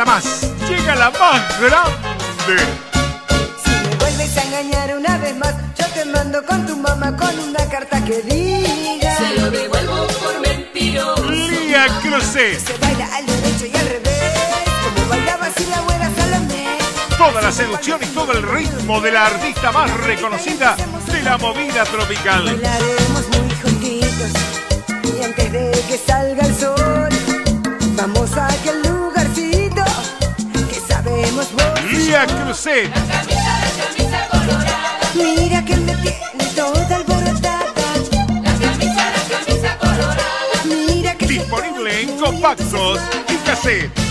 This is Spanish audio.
la más, llega la más grande. Si me vuelves a engañar una vez más, yo te mando con tu mamá con una carta que diga. Se lo devuelvo por mentiroso. Lía Cruzet. Se baila al derecho y al revés, como bailaba así la abuela Salomé. Toda la seducción y todo el ritmo de la artista más reconocida de la movida tropical. Bailaremos muy Lía Cruzet. Camisa, la camisa colorada. Mira que me tiene toda alborotada. La camisa, la camisa colorada. Mira que Disponible en compactos y cassette.